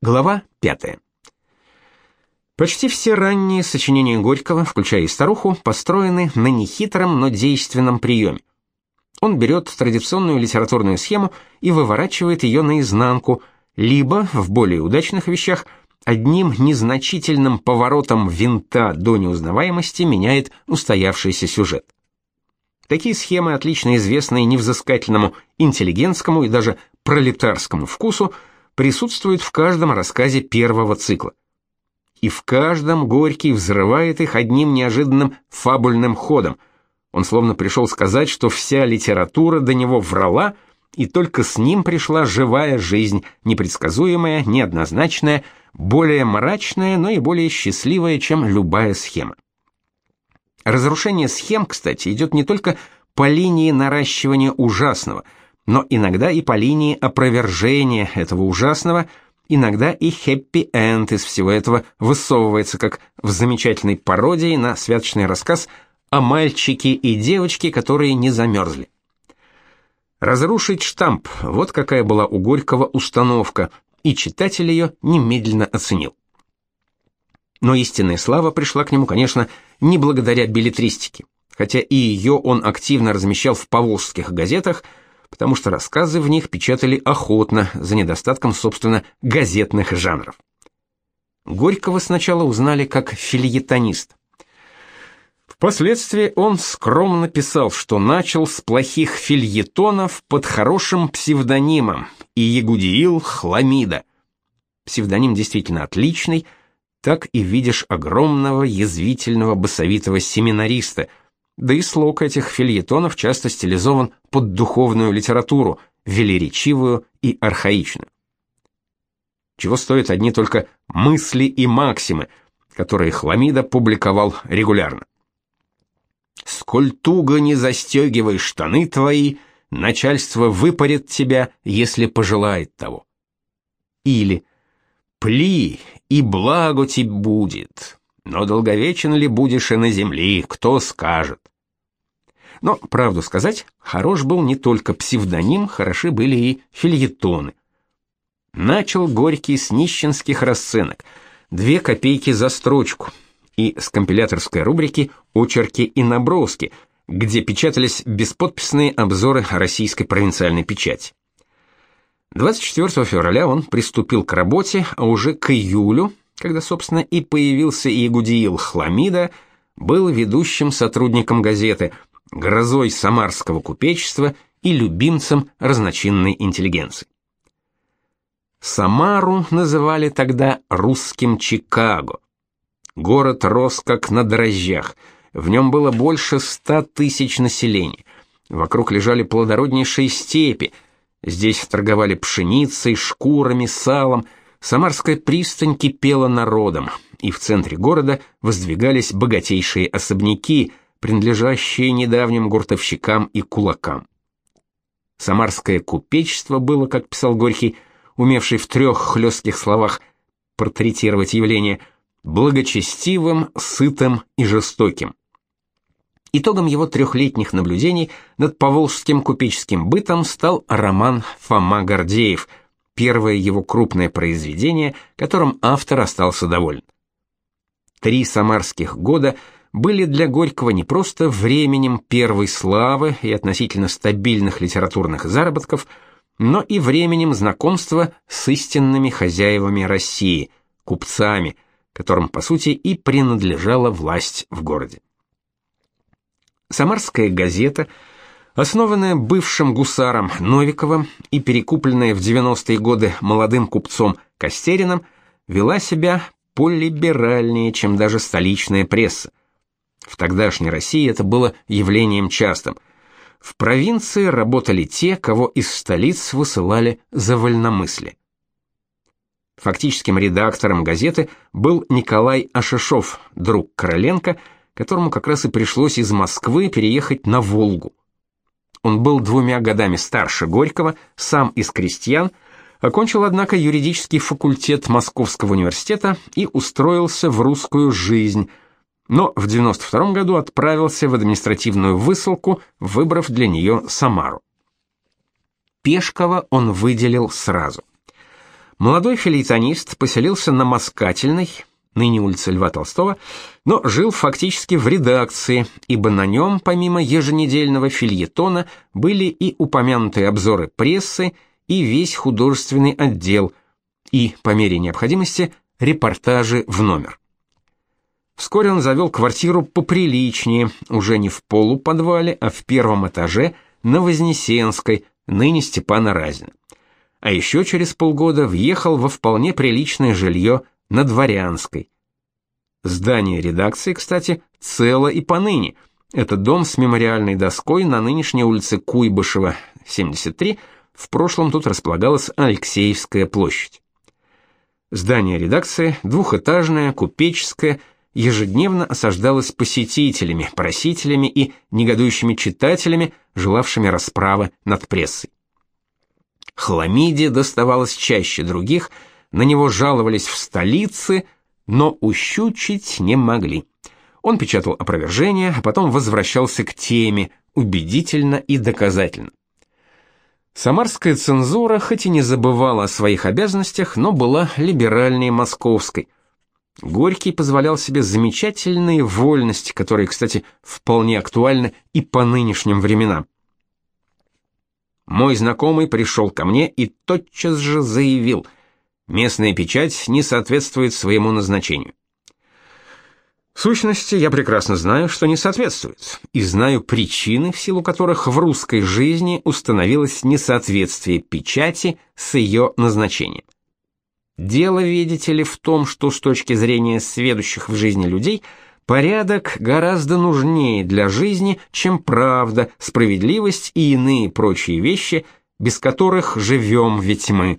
Глава 5. Почти все ранние сочинения Горького, включая и старуху, построены на нехитром, но действенном приеме. Он берет традиционную литературную схему и выворачивает ее наизнанку, либо, в более удачных вещах, одним незначительным поворотом винта до неузнаваемости меняет устоявшийся сюжет. Такие схемы, отлично известные невзыскательному интеллигентскому и даже пролетарскому вкусу, присутствует в каждом рассказе первого цикла. И в каждом Горький взрывает их одним неожиданным фабульным ходом. Он словно пришел сказать, что вся литература до него врала, и только с ним пришла живая жизнь, непредсказуемая, неоднозначная, более мрачная, но и более счастливая, чем любая схема. Разрушение схем, кстати, идет не только по линии наращивания ужасного – но иногда и по линии опровержения этого ужасного, иногда и хэппи-энд из всего этого высовывается, как в замечательной пародии на святочный рассказ о мальчике и девочке, которые не замерзли. Разрушить штамп – вот какая была у Горького установка, и читатель ее немедленно оценил. Но истинная слава пришла к нему, конечно, не благодаря билетристике, хотя и ее он активно размещал в поволжских газетах – потому что рассказы в них печатали охотно, за недостатком, собственно, газетных жанров. Горького сначала узнали как фильетонист. Впоследствии он скромно писал, что начал с плохих фильетонов под хорошим псевдонимом и Ягудиил Хламида. Псевдоним действительно отличный, так и видишь огромного язвительного басовитого семинариста – да и слог этих фильетонов часто стилизован под духовную литературу, велеречивую и архаичную. Чего стоят одни только мысли и максимы, которые Хламида публиковал регулярно. «Сколь туго не застегивай штаны твои, начальство выпарит тебя, если пожелает того». Или «Пли, и благо тебе будет, но долговечен ли будешь и на земле, кто скажет? Но, правду сказать, хорош был не только псевдоним, хороши были и фильетоны. Начал Горький с нищенских расценок, две копейки за строчку, и с компиляторской рубрики «Очерки и наброски», где печатались бесподписные обзоры российской провинциальной печати. 24 февраля он приступил к работе, а уже к июлю когда, собственно, и появился Игудиил Хламида, был ведущим сотрудником газеты, грозой самарского купечества и любимцем разночинной интеллигенции. Самару называли тогда русским Чикаго. Город рос как на дрожжах, в нем было больше ста тысяч населения. Вокруг лежали плодороднейшие степи, здесь торговали пшеницей, шкурами, салом – Самарская пристань кипела народом, и в центре города воздвигались богатейшие особняки, принадлежащие недавним гуртовщикам и кулакам. Самарское купечество было, как писал Горький, умевший в трех хлестких словах портретировать явление, благочестивым, сытым и жестоким. Итогом его трехлетних наблюдений над поволжским купеческим бытом стал роман Фома Гордеев – первое его крупное произведение, которым автор остался доволен. Три самарских года были для Горького не просто временем первой славы и относительно стабильных литературных заработков, но и временем знакомства с истинными хозяевами России, купцами, которым по сути и принадлежала власть в городе. Самарская газета – Основанная бывшим гусаром Новиковым и перекупленная в 90-е годы молодым купцом Костериным, вела себя полиберальнее, чем даже столичная пресса. В тогдашней России это было явлением частым. В провинции работали те, кого из столиц высылали за вольномыслие. Фактическим редактором газеты был Николай Ашишов, друг Короленко, которому как раз и пришлось из Москвы переехать на Волгу. Он был двумя годами старше Горького, сам из крестьян, окончил, однако, юридический факультет Московского университета и устроился в русскую жизнь, но в 92 году отправился в административную высылку, выбрав для нее Самару. Пешкова он выделил сразу. молодой филейтонист поселился на Москательной, ныне улица Льва Толстого, но жил фактически в редакции, ибо на нем, помимо еженедельного фильетона, были и упомянутые обзоры прессы, и весь художественный отдел, и, по мере необходимости, репортажи в номер. Вскоре он завел квартиру поприличнее, уже не в полуподвале, а в первом этаже на Вознесенской, ныне Степана Разина. А еще через полгода въехал во вполне приличное жилье на Дворянской. Здание редакции, кстати, цело и поныне. Это дом с мемориальной доской на нынешней улице Куйбышева, 73. В прошлом тут располагалась Алексеевская площадь. Здание редакции двухэтажное, купеческое, ежедневно осаждалось посетителями, просителями и негодующими читателями, желавшими расправы над прессой. Хламиде доставалось чаще других, на него жаловались в столице, но ущучить не могли. Он печатал опровержения, а потом возвращался к теме, убедительно и доказательно. Самарская цензура хоть и не забывала о своих обязанностях, но была либеральнее московской. Горький позволял себе замечательные вольности, которые, кстати, вполне актуальны и по нынешним временам. Мой знакомый пришел ко мне и тотчас же заявил: местная печать не соответствует своему назначению. В сущности, я прекрасно знаю, что не соответствует, и знаю причины, в силу которых в русской жизни установилось несоответствие печати с ее назначением. Дело, видите ли, в том, что с точки зрения сведущих в жизни людей порядок гораздо нужнее для жизни, чем правда, справедливость и иные прочие вещи, без которых живем ведь мы.